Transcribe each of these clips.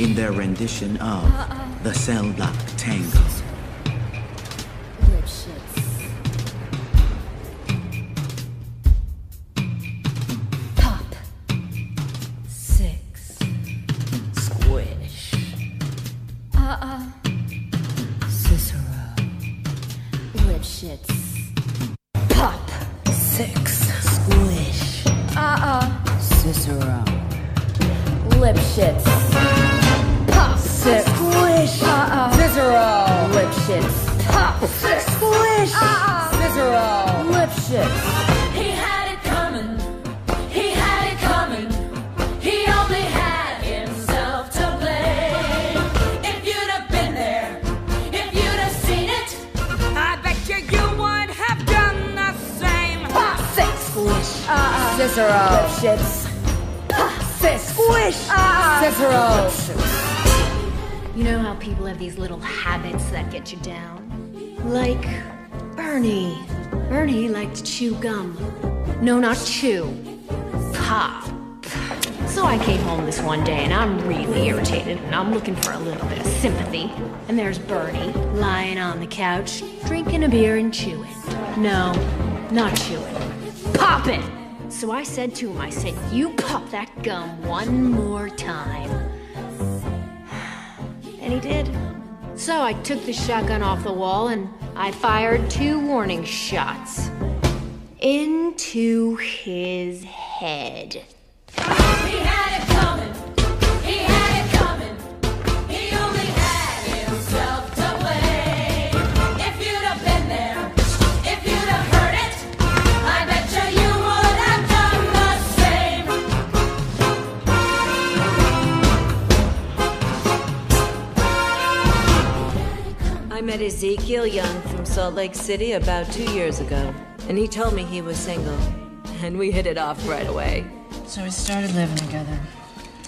In their rendition of The Cell Block Tango. Lipschitz. Pop. Six. Squish. Uh-uh. Cicero. Lipschitz. Pop. Squish. Uh -uh. squish, Uh -uh. Scissorow. He had it coming. He had it coming. He only had himself to blame. If you'd have been there, if you'd have seen it, I bet you you would have done the same. Pop, squish, Uh -uh. Scissorow. Lipschitz. Puff. Six. Squish. Uh -uh. Scissorow. Lipschitz. You know how people have these little habits that get you down? Like Bernie. Bernie liked to chew gum. No, not chew. Pop. So I came home this one day and I'm really irritated and I'm looking for a little bit of sympathy. And there's Bernie lying on the couch, drinking a beer and chewing. No, not chewing. Popping! So I said to him, I said, You pop that gum one more time. And he did. So I took the shotgun off the wall and I fired two warning shots into his head. I met Ezekiel Young from Salt Lake City about two years ago, and he told me he was single, and we hit it off right away. So we started living together.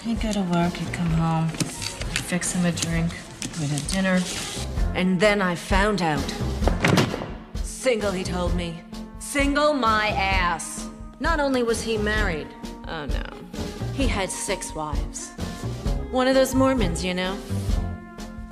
He'd go to work, he'd come home, I'd fix him a drink, we'd have dinner. And then I found out. Single, he told me. Single my ass. Not only was he married, oh no, he had six wives. One of those Mormons, you know.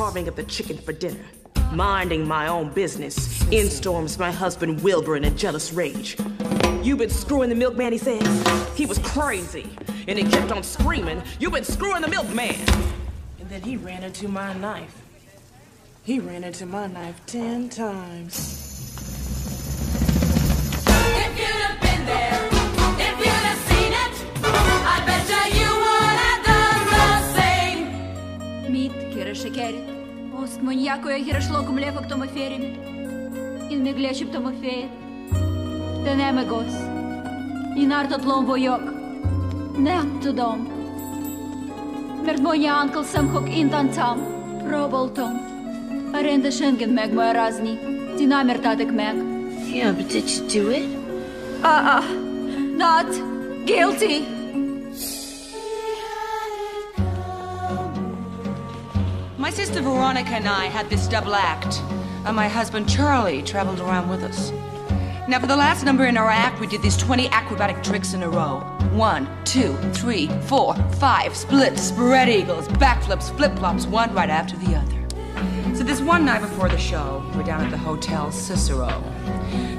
carving up the chicken for dinner, minding my own business. In storms my husband Wilbur in a jealous rage. You've been screwing the milkman, he says. He was crazy. And he kept on screaming, You've been screwing the milkman. And then he ran into my knife. He ran into my knife ten times. If you'd have been there, Мід, кире шекері. Ост моньякою гірешлоком лефок томоферімі. Ін меглечіп томофеє. Денеме гос. İnar toplum yok. Ne yaptı dom? Mert moja uncle sam hok intan tam. Proboltom. Arenda schengen meg moja razni. Dinamer tatek meg. Yeah, but did you do it? Uh-uh. Not guilty. My sister Veronica and I had this double act, and my husband Charlie traveled around with us. Now, for the last number in our act, we did these 20 acrobatic tricks in a row. One, two, three, four, five, splits, spread eagles, backflips, flip flops, one right after the other. So, this one night before the show, we're down at the Hotel Cicero.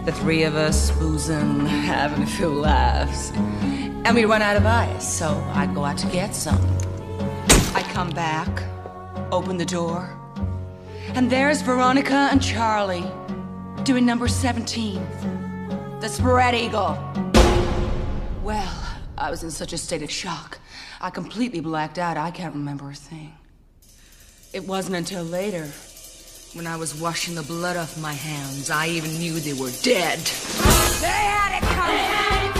The three of us boozing, having a few laughs. And we run out of ice, so I go out to get some. I come back, open the door, and there's Veronica and Charlie doing number 17, the spread eagle. Well, I was in such a state of shock. I completely blacked out. I can't remember a thing. It wasn't until later, when I was washing the blood off my hands, I even knew they were dead. They had it coming.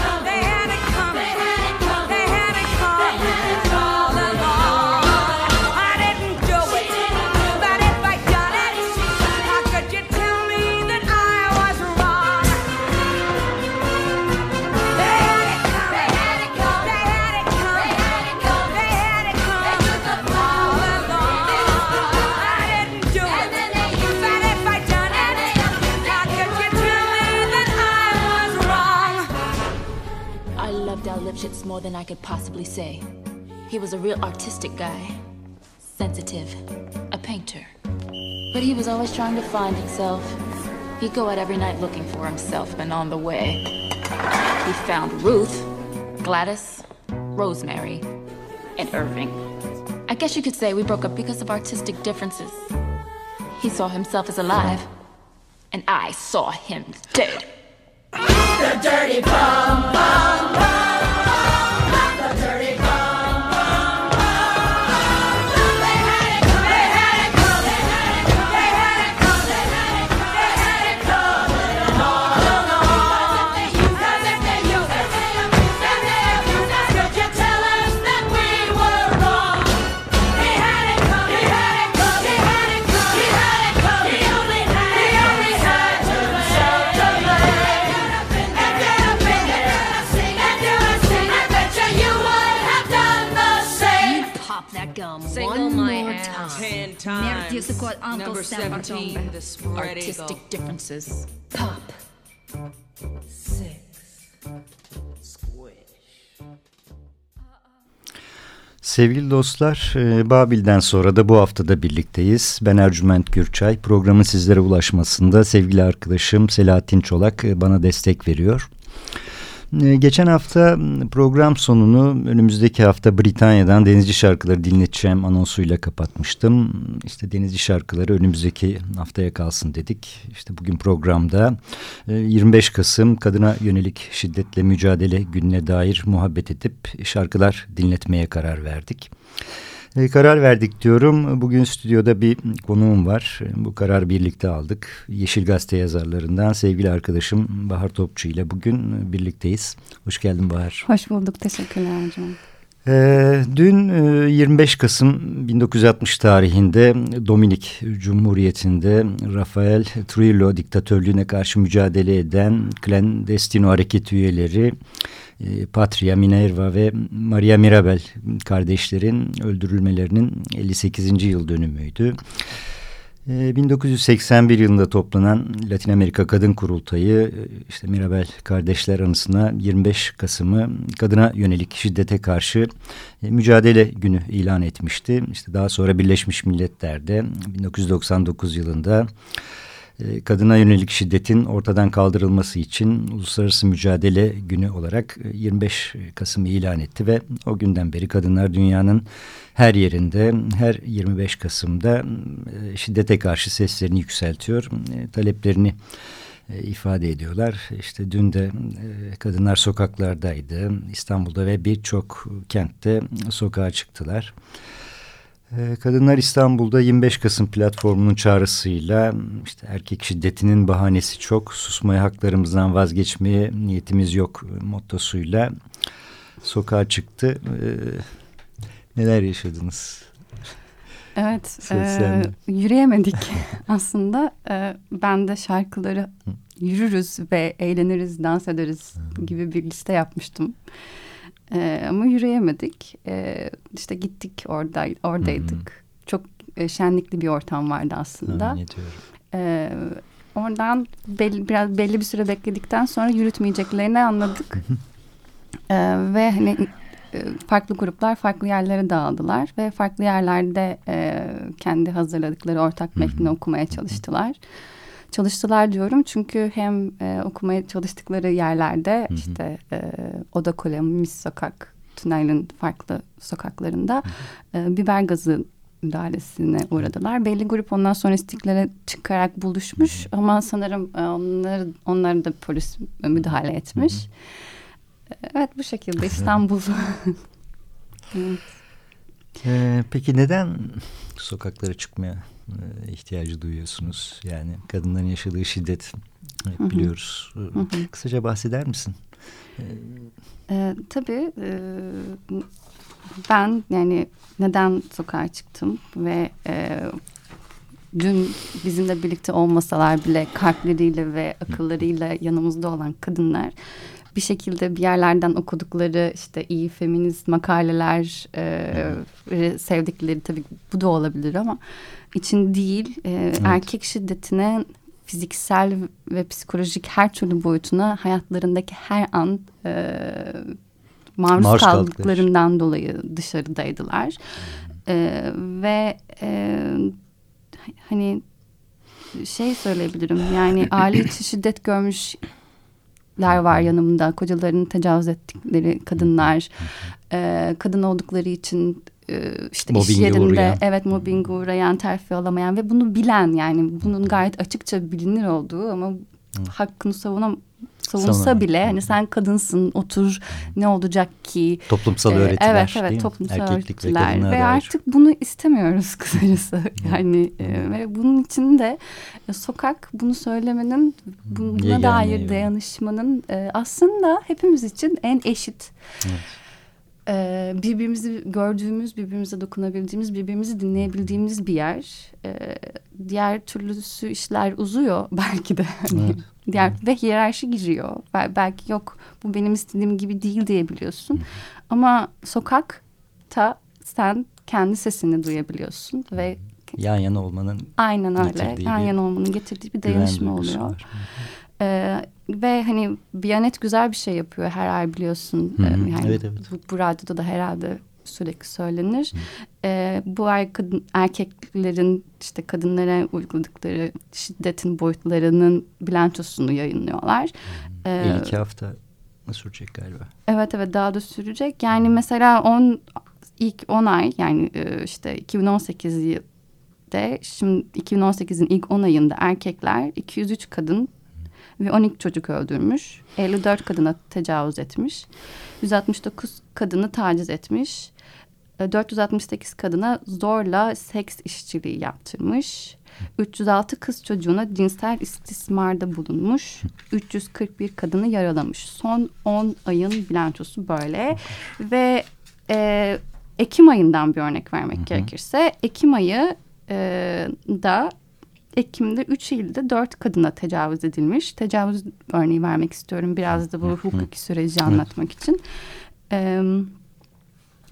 More than I could possibly say. He was a real artistic guy, sensitive, a painter. But he was always trying to find himself. He'd go out every night looking for himself, and on the way, he found Ruth, Gladys, Rosemary, and Irving. I guess you could say we broke up because of artistic differences. He saw himself as alive, and I saw him dead. The dirty bum bum bum. friends. Uncle Number Sam Artistic differences. Pop. Six. Sevgili dostlar, e, Babil'den sonra da bu haftada birlikteyiz. Ben Ercüment Gürçay. Programın sizlere ulaşmasında sevgili arkadaşım Selahattin Çolak e, bana destek veriyor. E, Geçen hafta program sonunu önümüzdeki hafta Britanya'dan denizci şarkıları dinleteceğim anonsuyla kapatmıştım. İşte denizci şarkıları önümüzdeki haftaya kalsın dedik. İşte bugün programda e, 25 Kasım kadına yönelik şiddetle mücadele gününe dair muhabbet edip şarkılar dinletmeye karar verdik. E, karar verdik diyorum. Bugün stüdyoda bir konuğum var. Bu kararı birlikte aldık. Yeşil Gazete yazarlarından sevgili arkadaşım Bahar Topçu ile bugün birlikteyiz. Hoş geldin Bahar. Hoş bulduk. Teşekkürler Ercan. Ee, dün e, 25 Kasım 1960 tarihinde Dominik Cumhuriyeti'nde Rafael Trujillo diktatörlüğüne karşı mücadele eden Clandestino hareket üyeleri e, Patria Minerva ve Maria Mirabel kardeşlerin öldürülmelerinin 58. yıl dönümüydü. Ee, 1981 yılında toplanan Latin Amerika Kadın Kurultayı e, işte Mirabel kardeşler anısına 25 Kasım'ı kadına yönelik şiddete karşı e, mücadele günü ilan etmişti. İşte daha sonra Birleşmiş Milletler'de 1999 yılında kadına yönelik şiddetin ortadan kaldırılması için Uluslararası Mücadele Günü olarak e, 25 Kasım ilan etti ve o günden beri kadınlar dünyanın her yerinde her 25 Kasım'da e, şiddete karşı seslerini yükseltiyor, e, taleplerini e, ifade ediyorlar. İşte dün de e, kadınlar sokaklardaydı. İstanbul'da ve birçok kentte sokağa çıktılar. Ee, Kadınlar İstanbul'da 25 Kasım platformunun çağrısıyla işte erkek şiddetinin bahanesi çok, susmaya haklarımızdan vazgeçmeye niyetimiz yok mottosuyla sokağa çıktı. Ee, neler yaşadınız? Evet, e, yürüyemedik aslında. E, ben de şarkıları yürürüz ve eğleniriz, dans ederiz gibi bir liste yapmıştım. E, ama yürüyemedik. E, işte gittik orada, oradaydık. Çok e, şenlikli bir ortam vardı aslında. Tahmin ediyorum. E, oradan belli, biraz belli bir süre bekledikten sonra yürütmeyeceklerini anladık. E, ve hani e, farklı gruplar farklı yerlere dağıldılar ve farklı yerlerde e, kendi hazırladıkları ortak metni okumaya çalıştılar. Çalıştılar diyorum çünkü hem e, okumaya çalıştıkları yerlerde işte e, Oda Kule, Mis Sokak, Tünel'in farklı sokaklarında e, biber gazı müdahalesine uğradılar. Belli grup ondan sonra istiklale çıkarak buluşmuş ama sanırım e, onları, onları da polis müdahale etmiş. Evet bu şekilde İstanbul. Evet. Ee, peki neden sokaklara çıkmaya e, ihtiyacı duyuyorsunuz? Yani kadınların yaşadığı şiddet hep Hı hı. biliyoruz. Hı hı. Kısaca bahseder misin? Ee, Ee, tabii e, ben yani neden sokağa çıktım ve e, dün bizimle birlikte olmasalar bile kalpleriyle ve akıllarıyla yanımızda olan kadınlar bir şekilde bir yerlerden okudukları işte iyi feminist makaleler e, sevdikleri tabii bu da olabilir ama için değil e, erkek şiddetine fiziksel ve psikolojik her türlü boyutuna hayatlarındaki her an e, maruz, Maruz kaldıkları. kaldıklarından dolayı dışarıdaydılar. E, ve e, hani şey söyleyebilirim yani aile içi şiddet görmüşler var yanımda. Kocalarını tecavüz ettikleri kadınlar. E, kadın oldukları için e, işte iş Mobbinge yerinde uğrayan. evet mobbing uğrayan terfi alamayan ve bunu bilen yani bunun gayet açıkça bilinir olduğu ama hakkını savunam savunsa Savunamıyor. bile hani sen kadınsın otur ne olacak ki Toplumsal Ee, öğretiler, evet değil mi? evet toplumsal Erkeklik ve öğretiler ve dair. artık bunu istemiyoruz kısacası yani e, ve bunun için de e, sokak bunu söylemenin bu- buna Yegane dair yolu. dayanışmanın e, aslında hepimiz için en eşit e, birbirimizi gördüğümüz, birbirimize dokunabildiğimiz, birbirimizi dinleyebildiğimiz bir yer. E, diğer türlüsü işler uzuyor belki de. Hani Evet. Diğer ve hiyerarşi giriyor. Bel- belki yok bu benim istediğim gibi değil diyebiliyorsun. Ama sokakta sen kendi sesini duyabiliyorsun ve Yan yana olmanın aynen öyle yan yana olmanın getirdiği bir dayanışma oluyor. var. Ee, ve hani Biyanet güzel bir şey yapıyor her ay biliyorsun. Hı hı. Ee, yani Evet, evet. Bu, bu radyoda da herhalde sürekli söylenir. Ee, bu ay kadın, erkeklerin işte kadınlara uyguladıkları şiddetin boyutlarının bilançosunu yayınlıyorlar. Ee, İlk hafta sürecek galiba. Evet evet daha da sürecek. Yani mesela 10 ilk 10 ay yani e, işte 2018 de şimdi 2018'in ilk 10 ayında erkekler 203 kadın ve 12 çocuk öldürmüş. 54 kadına tecavüz etmiş. 169 kadını taciz etmiş. E, 468 kadına zorla seks işçiliği yaptırmış. 306 kız çocuğuna cinsel istismarda bulunmuş. 341 kadını yaralamış. Son 10 ayın bilançosu böyle. Ve e, Ekim ayından bir örnek vermek gerekirse Ekim ayı e, da Ekim'de 3 ilde 4 kadına tecavüz edilmiş. Tecavüz örneği vermek istiyorum biraz da bu hukuki süreci anlatmak için. Eee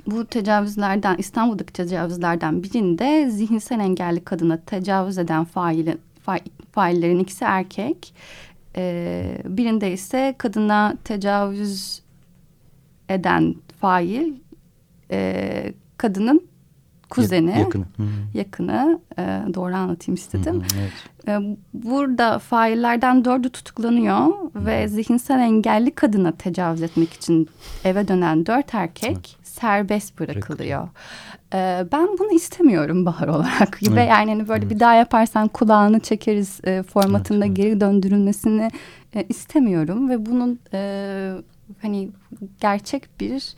bu tecavüzlerden İstanbul'daki tecavüzlerden birinde zihinsel engelli kadına tecavüz eden failin, fa- faillerin ikisi erkek. Ee, birinde ise kadına tecavüz eden fail e, kadının kuzeni, yakını. Yakını. E, doğru anlatayım istedim. Evet. E, Burada faillerden dördü tutuklanıyor ve zihinsel engelli kadına tecavüz etmek için eve dönen dört erkek serbest bırakılıyor. E, Ben bunu istemiyorum Bahar olarak ve Evet. yani hani böyle bir daha yaparsan kulağını çekeriz e, formatında geri döndürülmesini e, istemiyorum ve bunun e, hani gerçek bir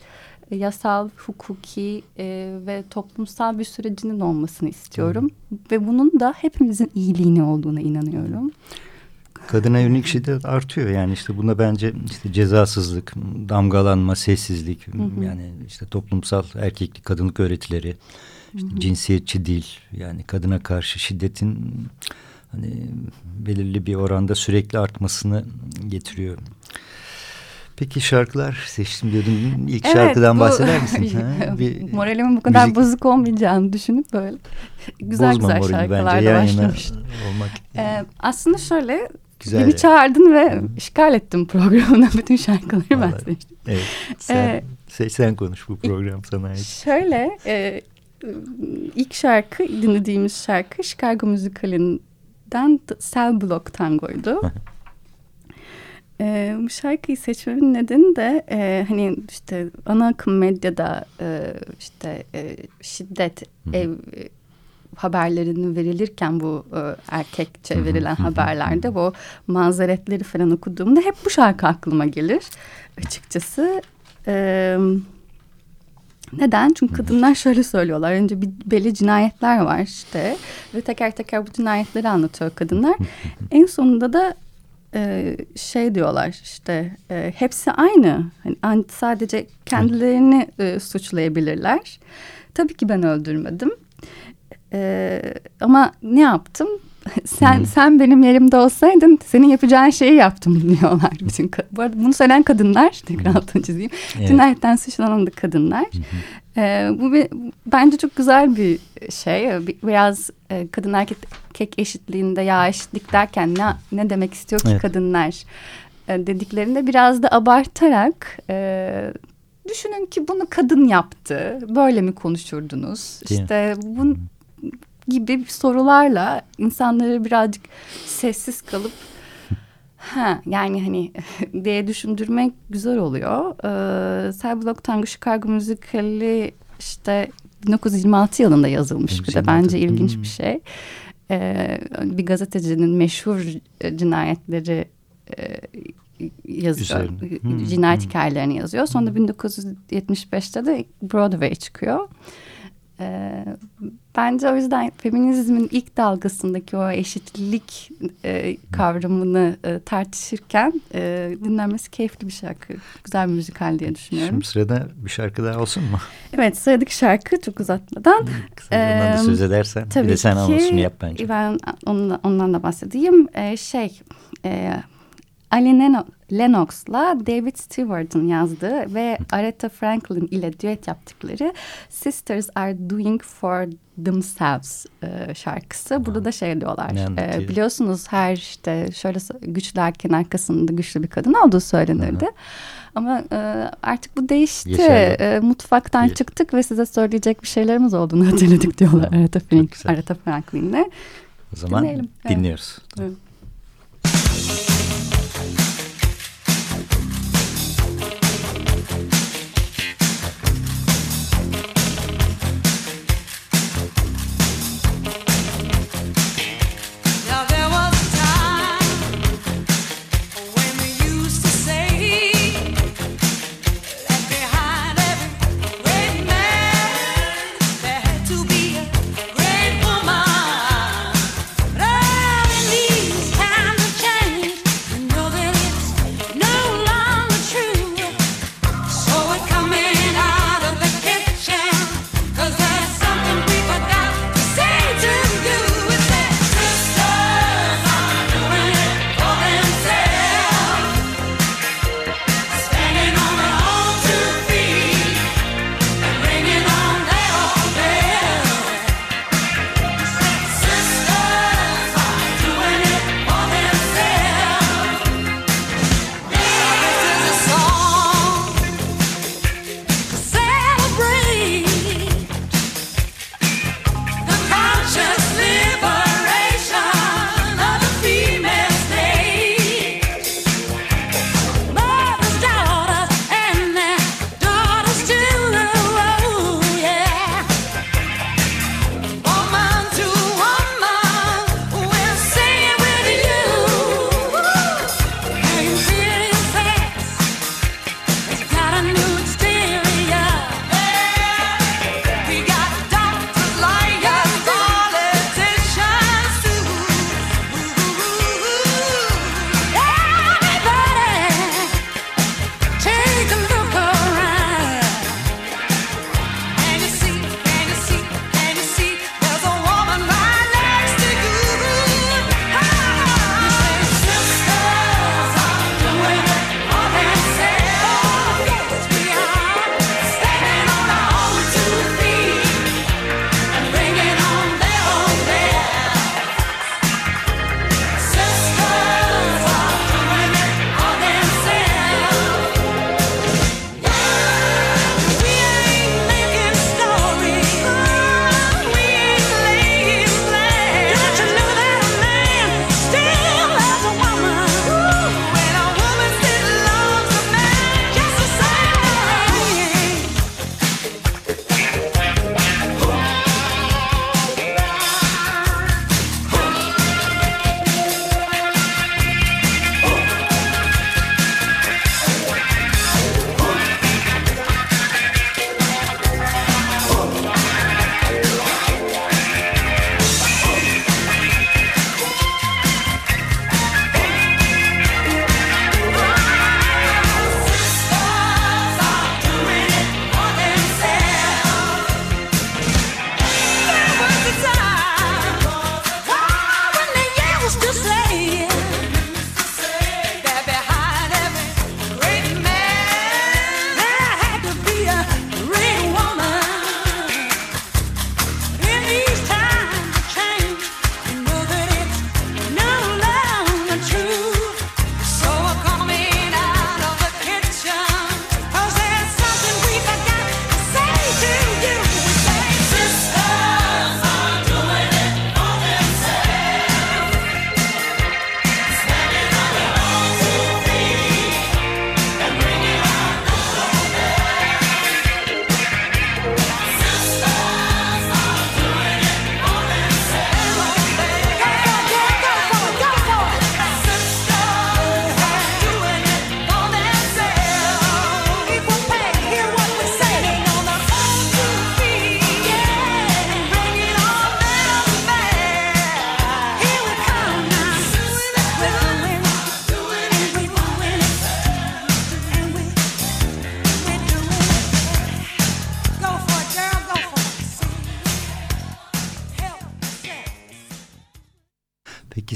yasal, hukuki e, ve toplumsal bir sürecinin olmasını istiyorum. Ve bunun da hepimizin iyiliğine olduğuna inanıyorum. Kadına yönelik şiddet artıyor yani işte buna bence işte cezasızlık, damgalanma, sessizlik Hı hı. yani işte toplumsal erkeklik, kadınlık öğretileri, işte Hı hı. cinsiyetçi dil yani kadına karşı şiddetin hani belirli bir oranda sürekli artmasını getiriyor. Peki şarkılar seçtim diyordum. İlk Evet, şarkıdan bu- bahseder misin? Ha? Bir Moralimin bu kadar müzik- bozuk olmayacağını düşünüp böyle güzel Bozma güzel şarkılarla başlamıştım. olmak. Ee, aslında şöyle Güzel beni çağırdın ve işgal ettim programına bütün şarkıları ben Vallahi. seçtim. Evet. Sen, Ee, se- sen konuş bu program sana ait. Şöyle e, ilk şarkı dinlediğimiz şarkı Chicago müzikalinden T- Cell Block Tango'ydu. E, bu şarkıyı seçmemin nedeni de e, hani işte ana akım medyada e, işte e, şiddet ev haberlerinin verilirken bu e, erkekçe verilen haberlerde bu mazeretleri falan okuduğumda hep bu şarkı aklıma gelir açıkçası. E, neden? Çünkü kadınlar şöyle söylüyorlar. Önce bir belli cinayetler var işte ve teker teker bu cinayetleri anlatıyor kadınlar. en sonunda da e, şey diyorlar işte e, hepsi aynı. Hani an- sadece kendilerini e, suçlayabilirler. Tabii ki ben öldürmedim. E, ama ne yaptım? Sen sen benim yerimde olsaydın senin yapacağın şeyi yaptım diyorlar bütün Bu arada bunu söyleyen kadınlar tekrar altını çizeyim. Evet. Cinayetten suçlanan da kadınlar. Ee, bu bir, bence çok güzel bir şey. Bir- Biraz e, kadın erkek erkek eşitliğinde ya eşitlik derken ne ne demek istiyor ki Evet. kadınlar e, dediklerinde biraz da abartarak e, düşünün ki bunu kadın yaptı. Böyle mi konuşurdunuz? Değil mi? işte bu gibi sorularla insanları birazcık sessiz kalıp Ha yani hani diye düşündürmek güzel oluyor. Ee, Cellblock Tango Chicago müzikali işte 1926 yılında yazılmış bir de 1926. bence ilginç Hmm. bir şey. Ee, bir gazetecinin meşhur e, cinayetleri e, yazıyor. Üzerine. Hmm, Cinayet hmm. hikayelerini yazıyor. Sonra 1975'te de Broadway çıkıyor. Ee, bence o yüzden feminizmin ilk dalgasındaki o eşitlik e, kavramını e, tartışırken e, dinlenmesi keyifli bir şarkı. Güzel bir müzikal diye düşünüyorum. Şimdi sırada bir şarkı daha olsun mu? Evet sıradaki şarkı çok uzatmadan. ondan da söz edersen. Bir tabii de sen ki, anonsunu yap bence. Ben ondan, ondan da bahsedeyim. Ee, şey e, Ali Lennox'la David Stewart'ın yazdığı ve Aretha Franklin ile düet yaptıkları Sisters Are Doing For Themselves e, şarkısı. Burada da şey diyorlar. E, biliyorsunuz her işte şöyle güçlü erkeğin arkasında güçlü bir kadın olduğu söylenirdi. Ama e, artık bu değişti. E, mutfaktan çıktık ve size söyleyecek bir şeylerimiz olduğunu hatırladık diyorlar Aretha, Frank, Aretha Franklin'le. O zaman Dinleyelim. Evet. dinliyoruz. Evet.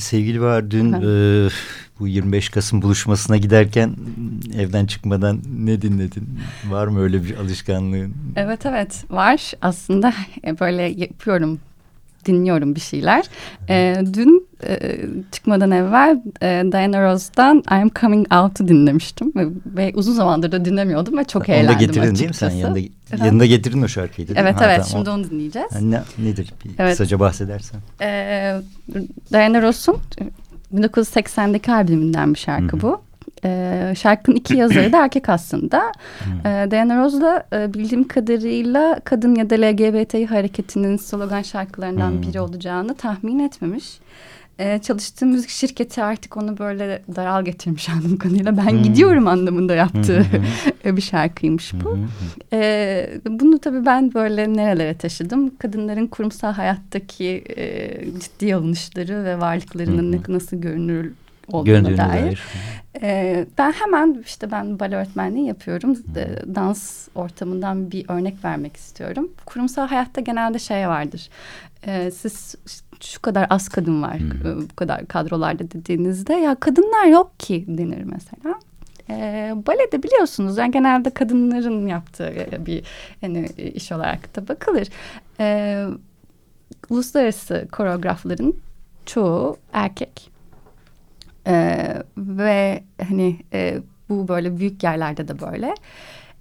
Sevgili var. Dün e, bu 25 Kasım buluşmasına giderken evden çıkmadan ne dinledin? Var mı öyle bir alışkanlığın? Evet evet. Var. Aslında e, böyle yapıyorum dinliyorum bir şeyler. E, dün e, çıkmadan evvel e, Diana Ross'tan I'm Coming Out'u dinlemiştim ve, ve uzun zamandır da dinlemiyordum ve çok Onu da eğlendim getirdin açıkçası. değil mi sen? Yanında, Aha. yanında getirdin o şarkıyı değil mi? Evet Ha, evet tamam. şimdi onu dinleyeceğiz. Ne, nedir? Bir Evet. kısaca bahsedersen. Ee, Diana Ross'un 1980'deki albümünden bir şarkı bu. Ee, şarkının iki yazarı da erkek aslında. Ee, Diana Ross da e, bildiğim kadarıyla kadın ya da LGBT hareketinin slogan şarkılarından Hmm. biri olacağını tahmin etmemiş. Ee, çalıştığı müzik şirketi artık onu böyle daral getirmiş anladığım kadarıyla. Ben Hmm. gidiyorum anlamında yaptığı bir şarkıymış bu. Ee, bunu tabii ben böyle nerelere taşıdım? Kadınların kurumsal hayattaki e, ciddi alınışları ve varlıklarının nasıl görünür olduğuna dair. dair. Ee, ben hemen işte ben bale öğretmenliği yapıyorum. De- Dans ortamından bir örnek vermek istiyorum. Kurumsal hayatta genelde şey vardır. Ee, siz şu kadar az kadın var e, bu kadar kadrolarda dediğinizde ya kadınlar yok ki denir mesela. E, balede biliyorsunuz yani genelde kadınların yaptığı e, bir hani, iş olarak da bakılır. E, uluslararası koreografların çoğu erkek. E, ve hani e, bu böyle büyük yerlerde de böyle.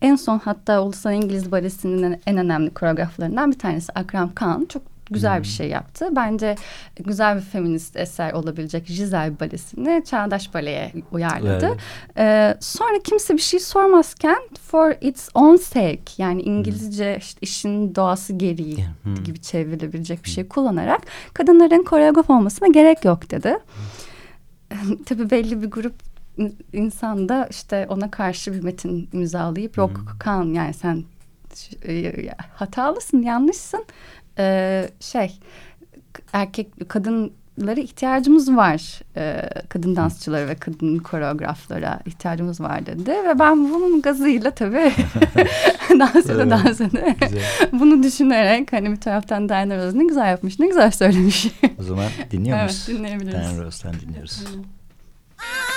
En son hatta Ulusal İngiliz Balesi'nin en önemli koreograflarından bir tanesi Akram Khan çok güzel bir şey yaptı. Bence güzel bir feminist eser olabilecek Giselle Balesi'ni Çağdaş Bale'ye uyarladı. Evet. Ee, sonra kimse bir şey sormazken for its own sake yani İngilizce işte işin doğası gereği gibi çevrilebilecek bir şey kullanarak kadınların koreograf olmasına gerek yok dedi. Tabii belli bir grup in- insan da işte ona karşı bir metin imzalayıp yok Kaan yani sen e, hatalısın yanlışsın. Ee, şey erkek kadınlara ihtiyacımız var Ee, kadın dansçılara ve kadın koreograflara ihtiyacımız var dedi ve ben bunun gazıyla tabii dans ede Evet, dans ede bunu düşünerek hani bir taraftan Diana Ross ne güzel yapmış ne güzel söylemiş. O zaman dinliyor Evet, muyuz? dinleyebiliriz. Diana Ross'tan dinliyoruz. I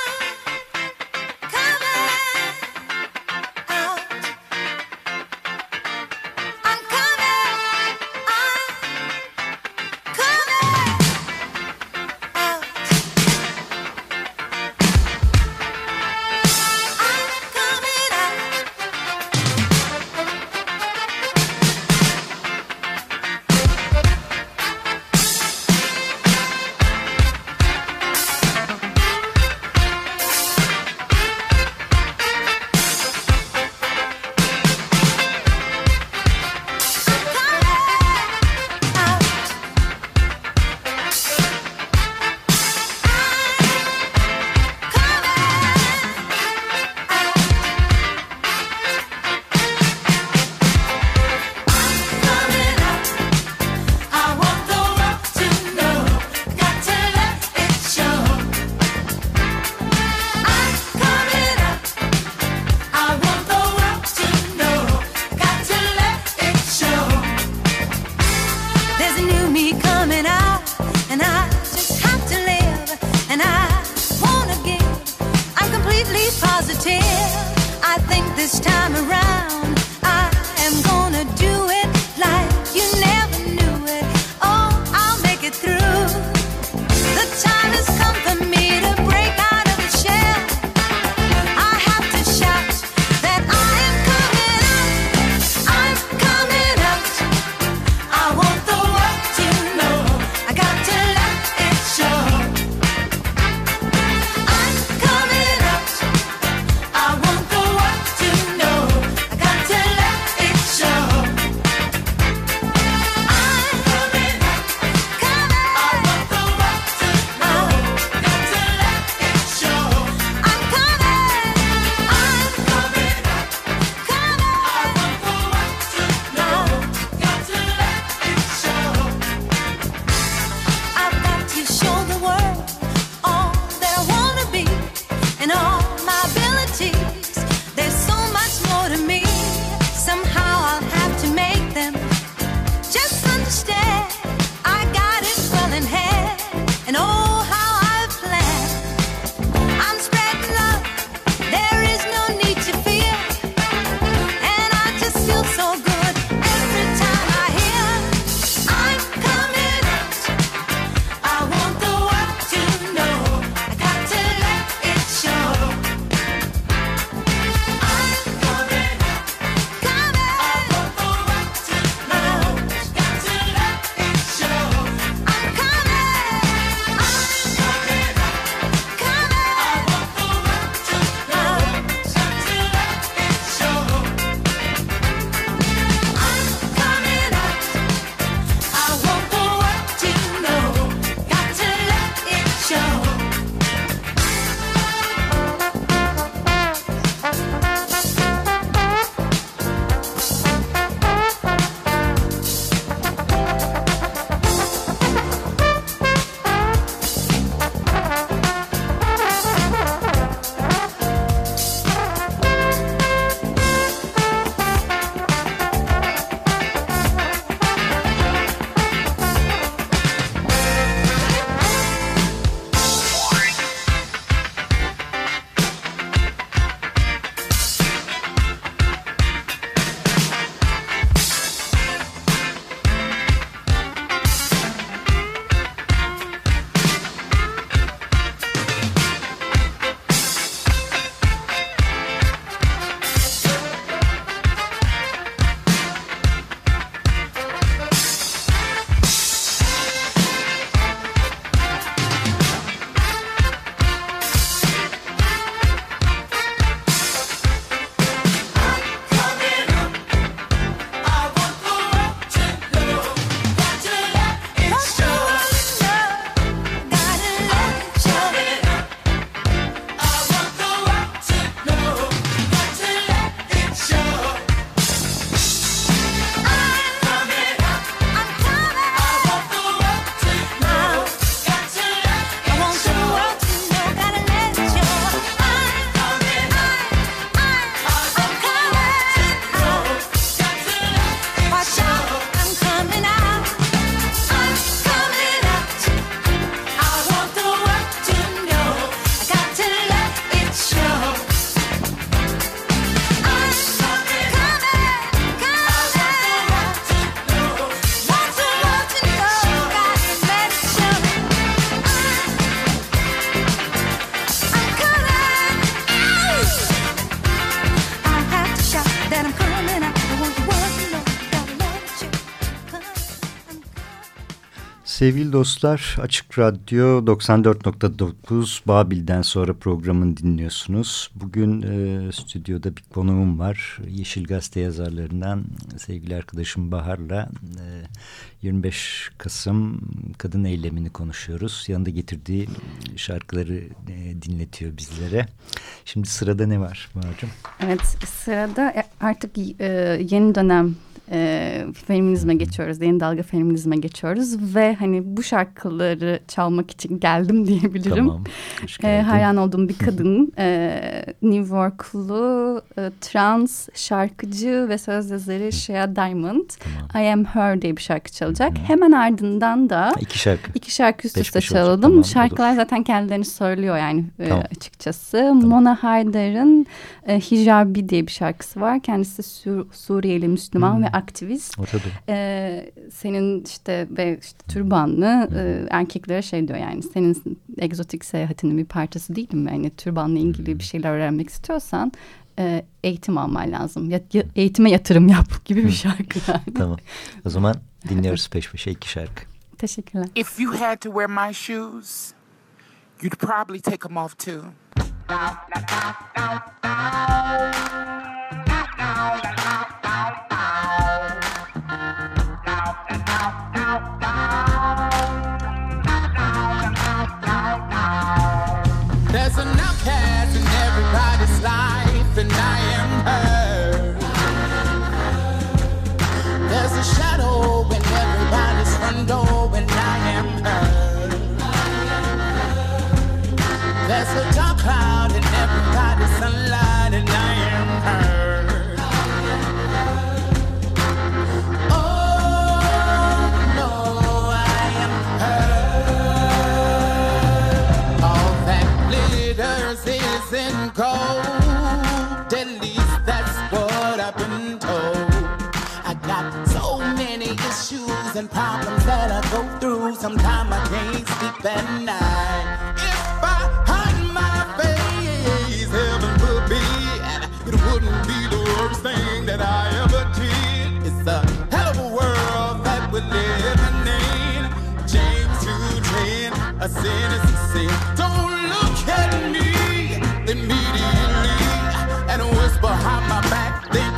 Sevgili dostlar Açık Radyo 94.9 Babil'den sonra programını dinliyorsunuz. Bugün e, stüdyoda bir konuğum var. Yeşil Gazete yazarlarından sevgili arkadaşım Bahar'la e, 25 Kasım kadın eylemini konuşuyoruz. Yanında getirdiği şarkıları e, dinletiyor bizlere. Şimdi sırada ne var Bahar'cığım? Evet sırada e, artık e, yeni dönem e, feminizme geçiyoruz. Yeni dalga feminizme geçiyoruz ve hani bu şarkıları çalmak için geldim diyebilirim. Tamam. E, hayran olduğum bir kadın. e, New Yorklu e, trans şarkıcı ve söz yazarı Shea Diamond. I Am Her diye bir şarkı çalacak. Hemen ardından da İki şarkı. iki şarkı üst üste çalalım. Tamam, olur. Şarkılar zaten kendilerini söylüyor yani e, Tamam. açıkçası. Mona Haydar'ın e, Hijabi diye bir şarkısı var. Kendisi Sur- Suriyeli Müslüman Hmm. ve aktivist. Ortada. E, senin işte ve işte türbanlı e, erkeklere şey diyor yani senin egzotik seyahatinin bir parçası değilim mi? Yani türbanla ilgili bir şeyler öğrenmek istiyorsan e, eğitim alman lazım. Ya, ya- eğitime yatırım yap gibi bir şarkı yani. Tamam. O zaman dinliyoruz peş peşe iki şarkı. Teşekkürler. If you had to wear my shoes, you'd probably take them off too.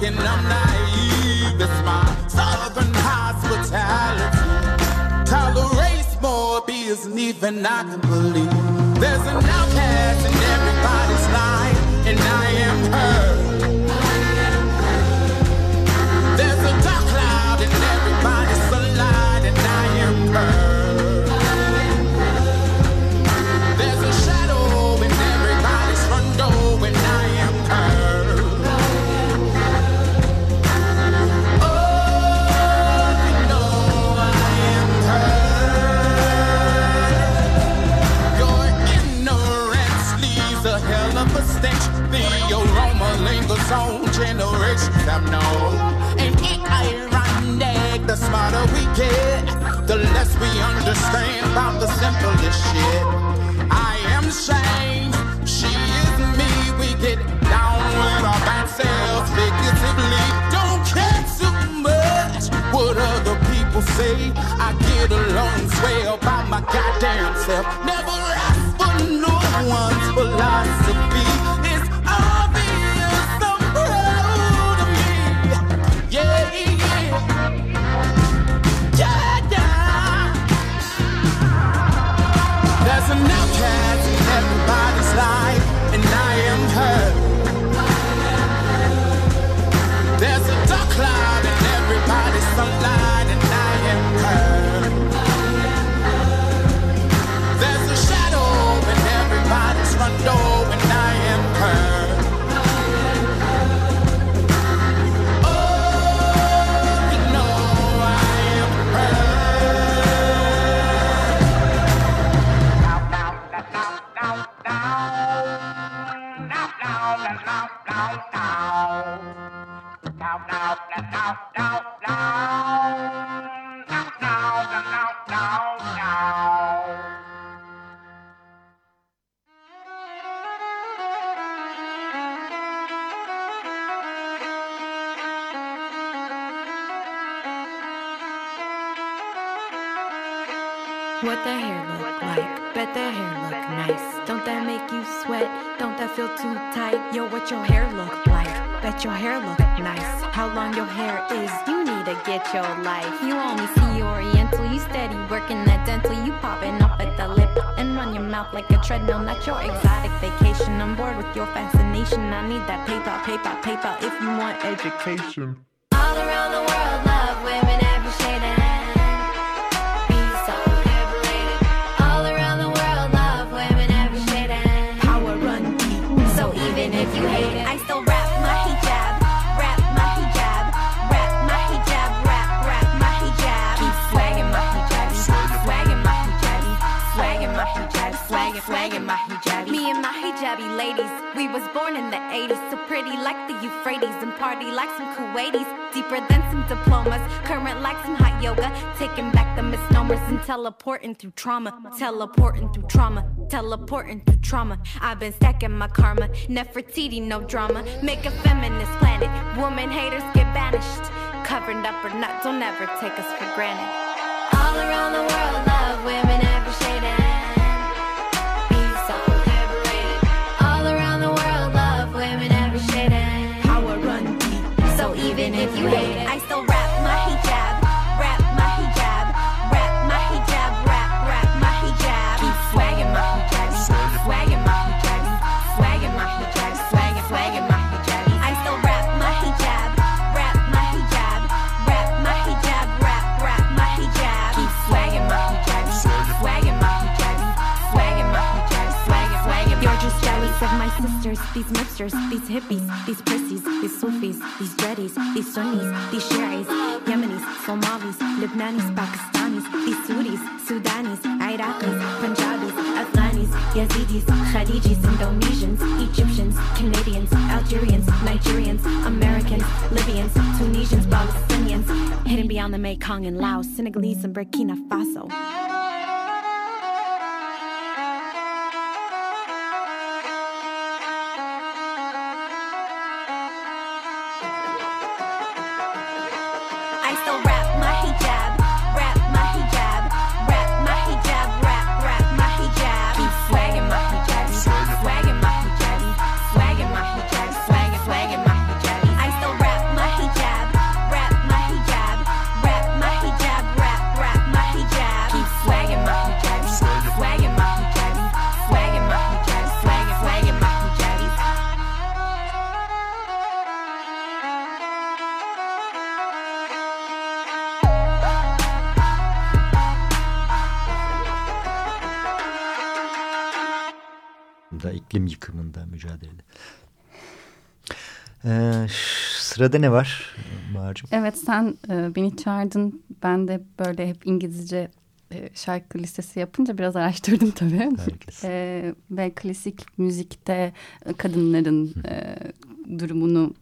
Thinking I'm naive. It's my southern hospitality. Tolerates more abuse than even I can believe. There's an outcast in everybody's on generations I've known. And it ironic, the smarter we get, the less we understand about the simplest shit. I am Shane, she is me. We get down with our bad selves figuratively. Don't care too much what other people say. I get along swell by my goddamn self. Never ask for no one's philosophy. Feel too tight? Yo, what your hair look like? Bet your hair look nice. How long your hair is? You need to get your life. You only see Oriental. You steady working that dental. You popping up at the lip and run your mouth like a treadmill. Not your exotic vacation. I'm bored with your fascination. I need that paper, paper, paper. If you want education. All around the world, love women ladies, we was born in the 80s, so pretty like the Euphrates and party like some Kuwaitis, deeper than some diplomas, current like some hot yoga, taking back the misnomers and teleporting through trauma, teleporting through trauma, teleporting through trauma. I've been stacking my karma, Nefertiti, no drama, make a feminist planet, woman haters get banished, covered up or not, don't ever take us for granted. all around the world, break. These mipsters, these hippies, these prissies, these Sufis, these dreadies, these Sunnis, these Shiites, Yemenis, Somalis, Lebanese, Pakistanis, these Sudis, Sudanis, Iraqis, Punjabis, Afghanis, Yazidis, Khadijis, Indonesians, Egyptians, Canadians, Algerians, Nigerians, Americans, Libyans, Tunisians, Palestinians, hidden beyond the Mekong and Laos, Senegalese and Burkina Faso. Yıkımında mücadelede. Ee, sırada ne var Bahar'cığım? Evet sen e, beni çağırdın. Ben de böyle hep İngilizce e, şarkı listesi yapınca biraz araştırdım tabii. E, ve klasik müzikte e, kadınların e, durumunu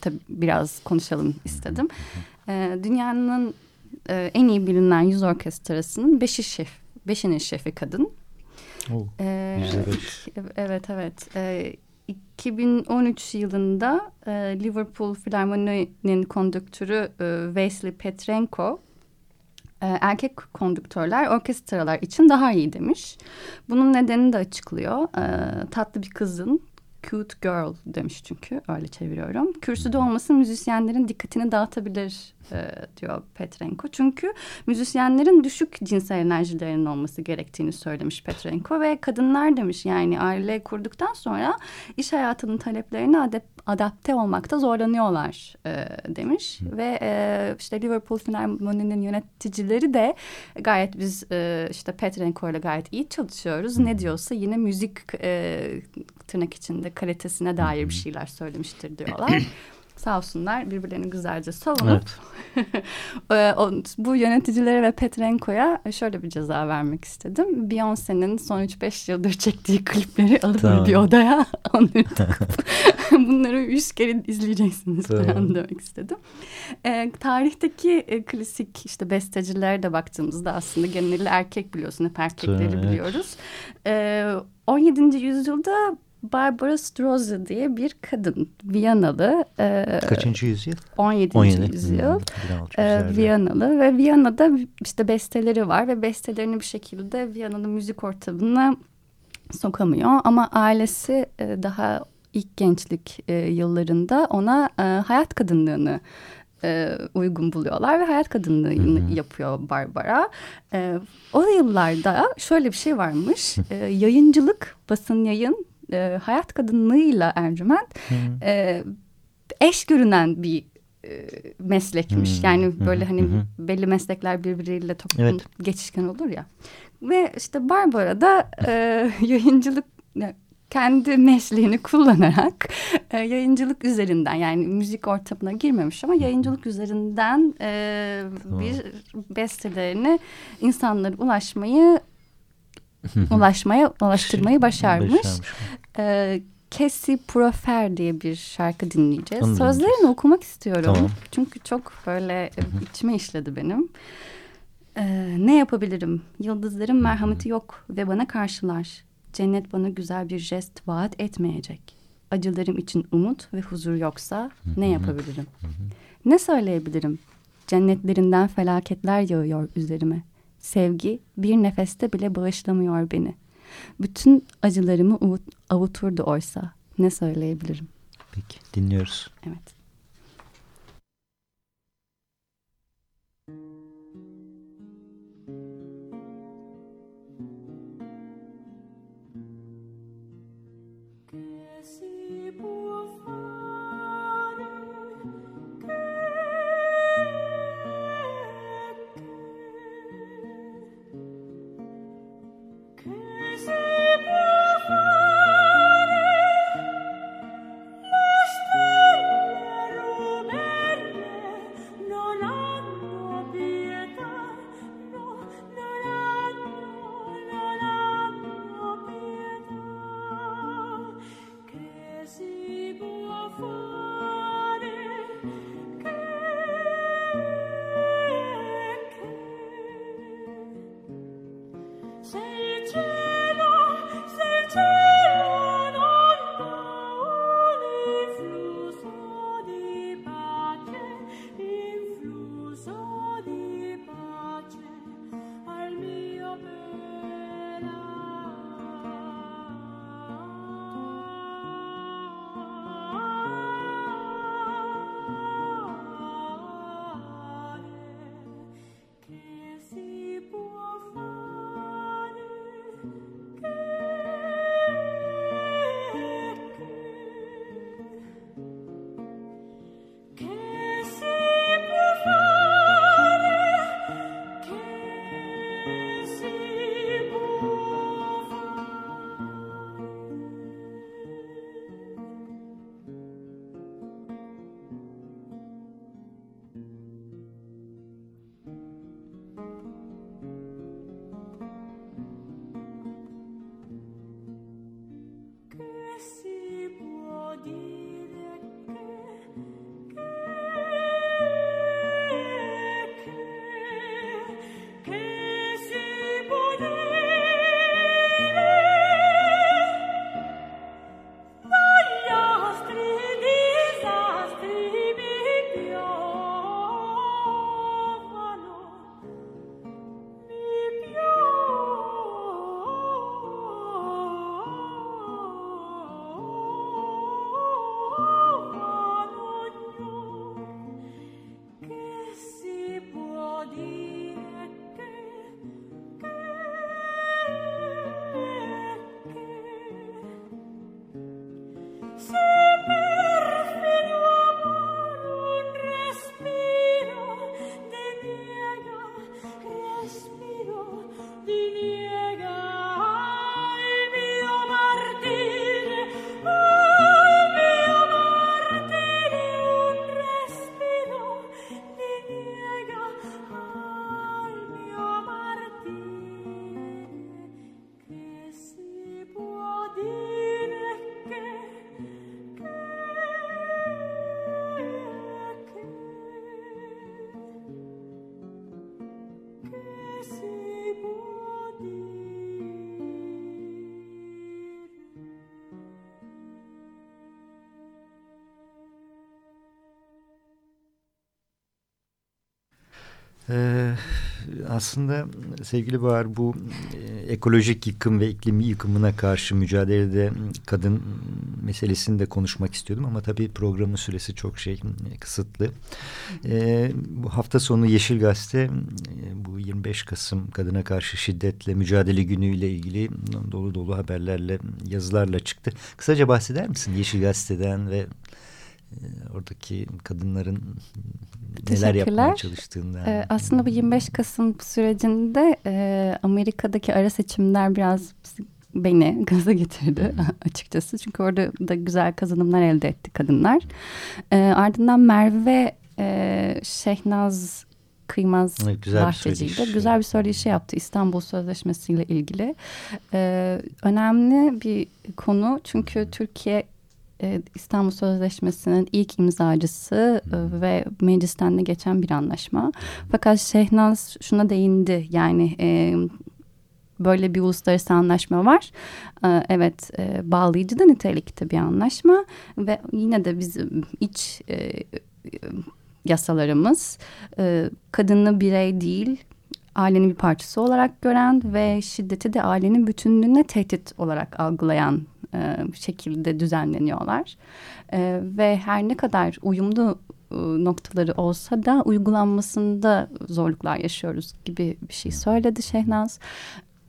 tabii biraz konuşalım istedim. E, dünyanın e, en iyi bilinen yüz orkestrasının beşi şef, beşinin şefi kadın. Oo, Ee. Evet evet. Ee, 2013 yılında e, Liverpool Filarmoni'nin kondüktörü e, Wesley Petrenko e, erkek kondüktörler orkestralar için daha iyi demiş. Bunun nedenini de açıklıyor. E, tatlı bir kızın cute girl demiş çünkü öyle çeviriyorum. Kürsüde olması müzisyenlerin dikkatini dağıtabilir e, diyor Petrenko. Çünkü müzisyenlerin düşük cinsel enerjilerinin olması gerektiğini söylemiş Petrenko ve kadınlar demiş yani aile kurduktan sonra iş hayatının taleplerine adap- adapte olmakta zorlanıyorlar e, demiş ve e, işte Liverpool Filarmoni'nin yöneticileri de gayet biz e, işte Petrenko ile gayet iyi çalışıyoruz. Ne diyorsa yine müzik e, tırnak içinde kalitesine dair bir şeyler söylemiştir diyorlar. Sağ olsunlar birbirlerini güzelce savunup e, o- bu yöneticilere ve Petrenko'ya şöyle bir ceza vermek istedim. Beyoncé'nin son 3-5 yıldır çektiği klipleri alıp Tamam. bir odaya onları bunları yüz kere izleyeceksiniz Tamam. falan demek istedim. E, tarihteki e, klasik işte bestecilere de baktığımızda aslında geneli erkek biliyorsun hep erkekleri evet. biliyoruz. E, 17. yüzyılda Barbara Strozza diye bir kadın. Viyanalı. E, Kaçıncı yüzyıl? 17. 17. yüzyıl. Hmm, E. Viyanalı ve Viyana'da işte besteleri var ve bestelerini bir şekilde Viyana'nın müzik ortamına sokamıyor ama ailesi e, daha ilk gençlik e, yıllarında ona e, hayat kadınlığını e, uygun buluyorlar ve hayat kadınlığını yapıyor Barbara. E, o yıllarda şöyle bir şey varmış. E, yayıncılık, basın yayın, e, hayat kadınlığıyla Ercüment e, eş görünen bir e, meslekmiş. Hmm, Yani hı böyle hani hı. belli meslekler birbiriyle toplum Evet. geçişken olur ya. Ve işte Barbara da e, yayıncılık ya, kendi mesleğini kullanarak e, yayıncılık üzerinden yani müzik ortamına girmemiş ama yayıncılık üzerinden e, bir bestelerini insanlara ulaşmayı ulaşmaya ulaştırmayı başarmış. Başarmış. E, Cassie Profer diye bir şarkı dinleyeceğiz. Onu Sözlerini okumak istiyorum. Tamam. Çünkü çok böyle e, içime işledi benim. Ee, ne yapabilirim? Yıldızların merhameti yok ve bana karşılar. Cennet bana güzel bir jest vaat etmeyecek. Acılarım için umut ve huzur yoksa ne yapabilirim? Ne söyleyebilirim? Cennetlerinden felaketler yağıyor üzerime. Sevgi bir nefeste bile bağışlamıyor beni. Bütün acılarımı avut- avuturdu oysa. Ne söyleyebilirim? Peki dinliyoruz. Evet. Ee, aslında sevgili Bahar bu e, ekolojik yıkım ve iklim yıkımına karşı mücadelede kadın meselesini de konuşmak istiyordum ama tabii programın süresi çok şey kısıtlı. Ee, bu hafta sonu Yeşil Gazete e, bu 25 Kasım kadına karşı şiddetle mücadele günüyle ilgili dolu dolu haberlerle yazılarla çıktı. Kısaca bahseder misin Yeşil Gazete'den ve oradaki kadınların neler yapmaya çalıştığından. Ee, aslında bu 25 Kasım sürecinde e, Amerika'daki ara seçimler biraz beni gaza getirdi açıkçası. Çünkü orada da güzel kazanımlar elde etti kadınlar. E, ardından Merve e, Şehnaz Kıymaz Evet, güzel bir. Güzel söyleşi yaptı İstanbul Sözleşmesi ile ilgili. E, önemli bir konu çünkü Türkiye e, İstanbul Sözleşmesi'nin ilk imzacısı e, ve meclisten de geçen bir anlaşma. Fakat Şehnaz şuna değindi yani e, böyle bir uluslararası anlaşma var. Evet bağlayıcı da nitelikte bir anlaşma ve yine de bizim iç yasalarımız kadını birey değil ailenin bir parçası olarak gören ve şiddeti de ailenin bütünlüğüne tehdit olarak algılayan e, şekilde düzenleniyorlar. E, ve her ne kadar uyumlu e, noktaları olsa da uygulanmasında zorluklar yaşıyoruz gibi bir şey söyledi Şehnaz.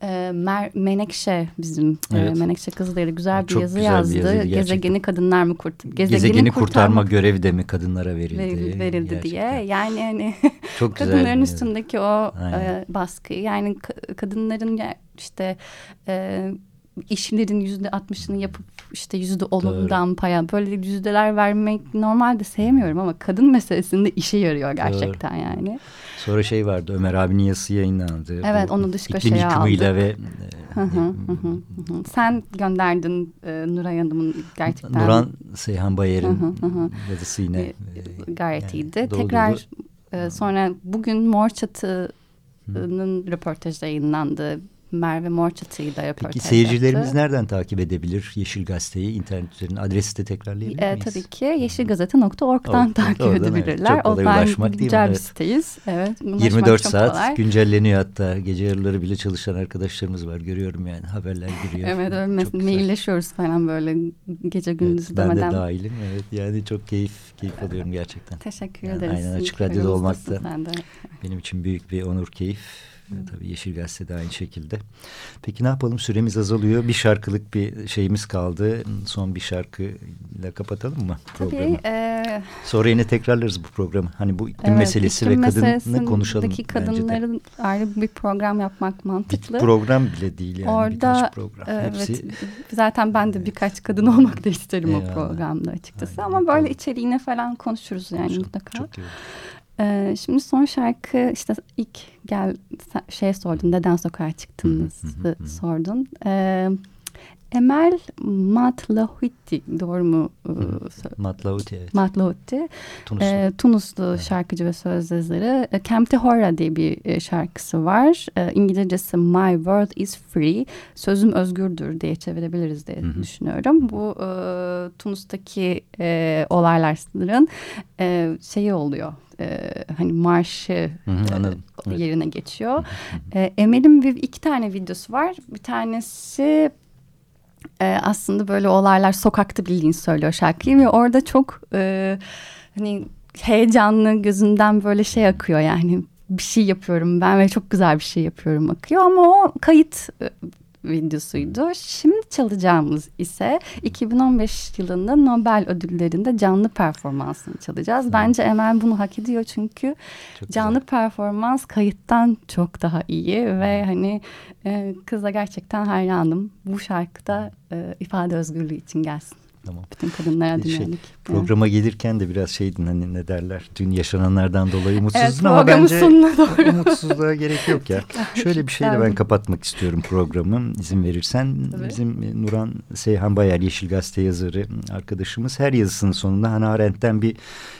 E, Mer- Menekşe bizim e, Evet. Menekşe Kızılderili güzel bir Çok yazı güzel bir yazdı. yazıydı gerçekten. Gezegeni kadınlar mı kurt Gezegeni, kurtarma, görevi de mi kadınlara verildi? verildi, verildi diye. Yani hani Çok kadınların bir- üstündeki o Aynen. e, baskıyı yani ka- kadınların işte e, işlerin yüzde altmışını yapıp işte yüzde onundan paya böyle yüzdeler vermek normalde sevmiyorum ama kadın meselesinde işe yarıyor gerçekten yani. Sonra şey vardı Ömer abinin yazısı yayınlandı. Evet Bu onu dış köşeye aldık. ve Hı hı, hı. Sen gönderdin e, Nuray Hanım'ın gerçekten. Nuran Seyhan Bayer'in yazısı yine E, gayet iyiydi. dolu dolu. Tekrar e, sonra bugün Mor Çatı'nın röportajı yayınlandı. Merve Mor Çatı'yı da röportaj Peki seyircilerimiz yaptı. nereden takip edebilir Yeşil Gazete'yi internet üzerinden? Adresi de tekrarlayabilir E, miyiz? tabii ki yeşilgazete.org'dan takip oradan evet, edebilirler. kolay Oradan ulaşmak değil mi? Evet. siteyiz. Evet, ulaşmak 24 çok saat kolay. güncelleniyor hatta. Gece yarıları bile çalışan arkadaşlarımız var. Görüyorum yani haberler giriyor. Evet, öyle mailleşiyoruz falan böyle gece gündüz Ben de demeden. dahilim. Evet yani çok keyif keyif alıyorum gerçekten. Teşekkür Yani ederiz. Aynen açık radyoda olmak da benim için büyük bir onur keyif. Tabii Yeşil Gazete de aynı şekilde. Peki ne yapalım? Süremiz azalıyor. Bir şarkılık bir şeyimiz kaldı. Son bir şarkıyla kapatalım mı programı? Tabii. E, Sonra yine tekrarlarız bu programı. Hani bu iklim evet, meselesi iklim ve kadını konuşalım kadınların ayrı bir program yapmak mantıklı. Program bile değil yani Orada birkaç program. evet, Hepsi zaten ben de birkaç kadın olmak da isterim Eyvallah. o programda açıkçası. Ama böyle içeriğine falan konuşuruz yani mutlaka. çok iyi. Ee, şimdi son şarkı işte ilk gel şey sordun neden sokağa çıktınız sordun. Ee, Emel Matlahuti doğru mu? Ee, sö- Matlahuti evet. Matlahuti. Tunuslu. Ee, Tunuslu şarkıcı ve söz yazarı. E, Kempti Hora diye bir e, şarkısı var. E, İngilizcesi My World is Free. Sözüm özgürdür diye çevirebiliriz diye düşünüyorum. Bu e, Tunus'taki e, olayların e, şeyi oluyor. E, hani marşı Hı hı, e, anladım. Evet. yerine geçiyor. E, Emel'in bir iki tane videosu var. Bir tanesi e, aslında böyle olaylar sokakta bildiğini söylüyor şarkıyı ve orada çok e, hani heyecanlı gözünden böyle şey akıyor yani bir şey yapıyorum ben ve çok güzel bir şey yapıyorum akıyor ama o kayıt e, videosuydu. Şimdi çalacağımız ise 2015 yılında Nobel ödüllerinde canlı performansını çalacağız. Bence Emel bunu hak ediyor çünkü canlı performans kayıttan çok daha iyi ve hani e, kıza gerçekten hayranım. Bu şarkıda e, ifade özgürlüğü için gelsin. Tamam. Bütün kadınlara Şey, dinledik. programa gelirken de biraz şeydin hani ne derler dün yaşananlardan dolayı mutsuzdun Evet, ama bence doğru. umutsuzluğa gerek yok ya. Şöyle bir şeyle ben kapatmak istiyorum programı izin verirsen. Tabii. Bizim e, Nuran Seyhan Bayar Yeşil Gazete yazarı arkadaşımız her yazısının sonunda Hannah Arendt'ten bir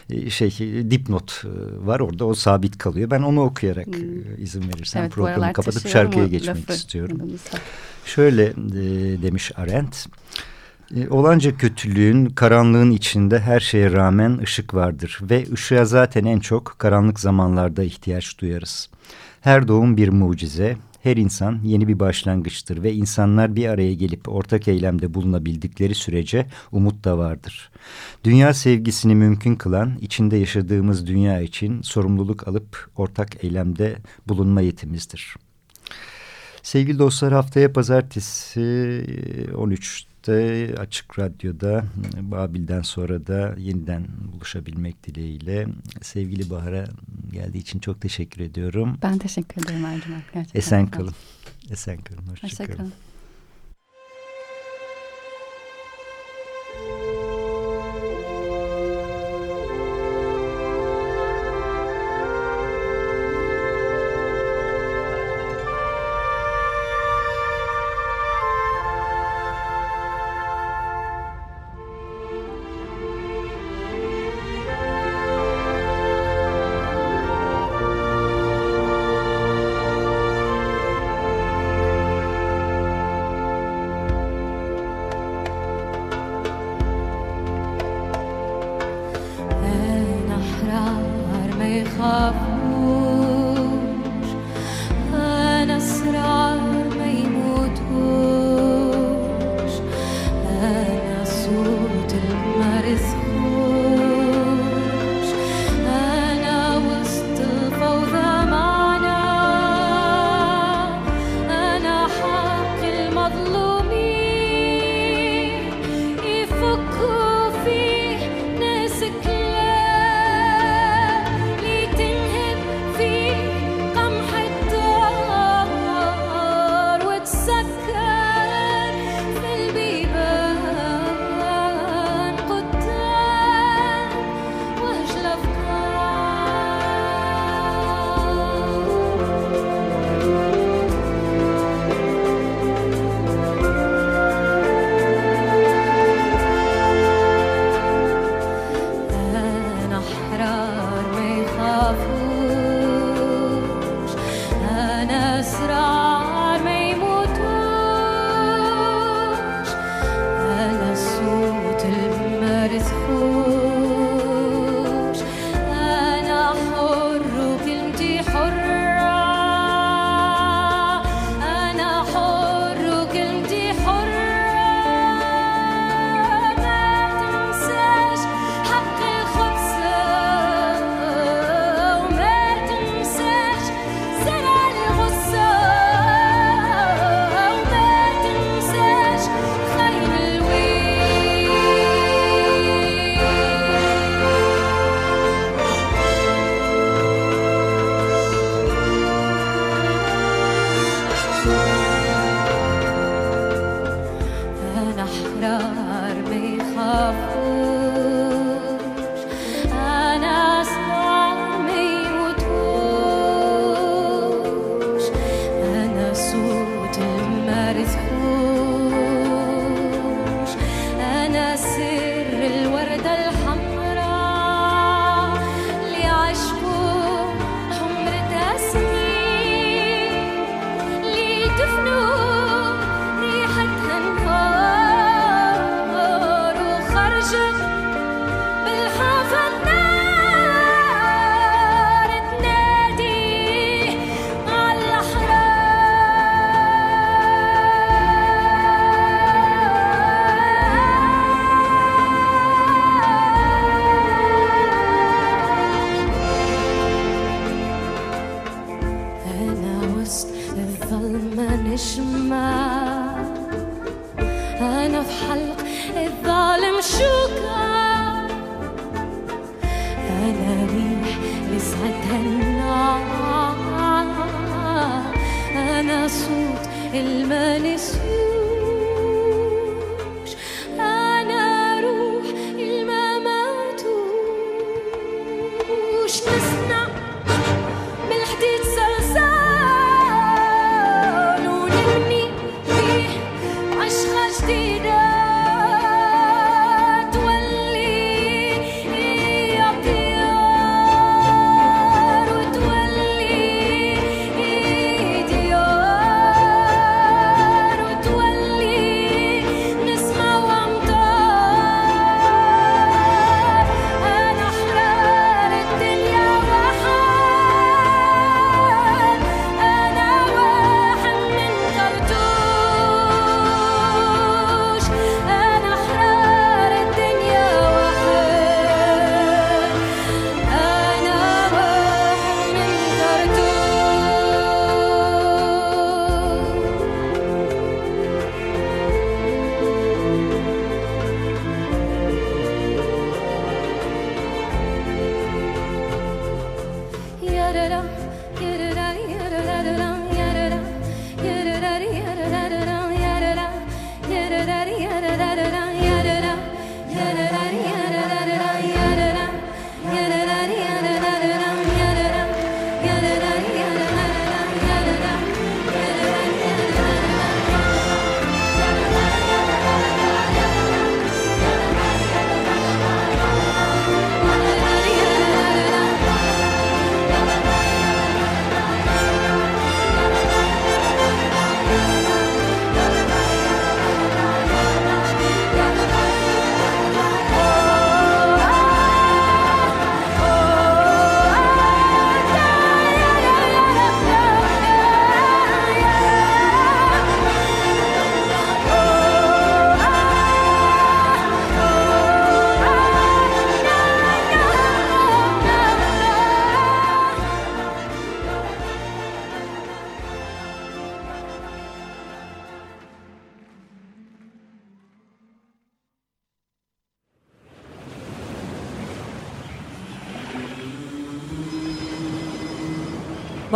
e, şey e, dipnot var orada o sabit kalıyor. Ben onu okuyarak e, izin verirsen Hmm. Evet, programı kapatıp şarkıya geçmek lafı istiyorum. Şöyle e, demiş Arendt. E, olanca kötülüğün, karanlığın içinde her şeye rağmen ışık vardır ve ışığa zaten en çok karanlık zamanlarda ihtiyaç duyarız. Her doğum bir mucize, her insan yeni bir başlangıçtır ve insanlar bir araya gelip ortak eylemde bulunabildikleri sürece umut da vardır. Dünya sevgisini mümkün kılan, içinde yaşadığımız dünya için sorumluluk alıp ortak eylemde bulunma yetimizdir. Sevgili dostlar haftaya pazartesi e, 13 Mart'ta Açık Radyo'da Babil'den sonra da yeniden buluşabilmek dileğiyle sevgili Bahar'a geldiği için çok teşekkür ediyorum. Ben teşekkür ederim Ercüment. Gerçekten Esen kalın. Esen kalın. Hoşçakalın. Hoşça kalın. da da da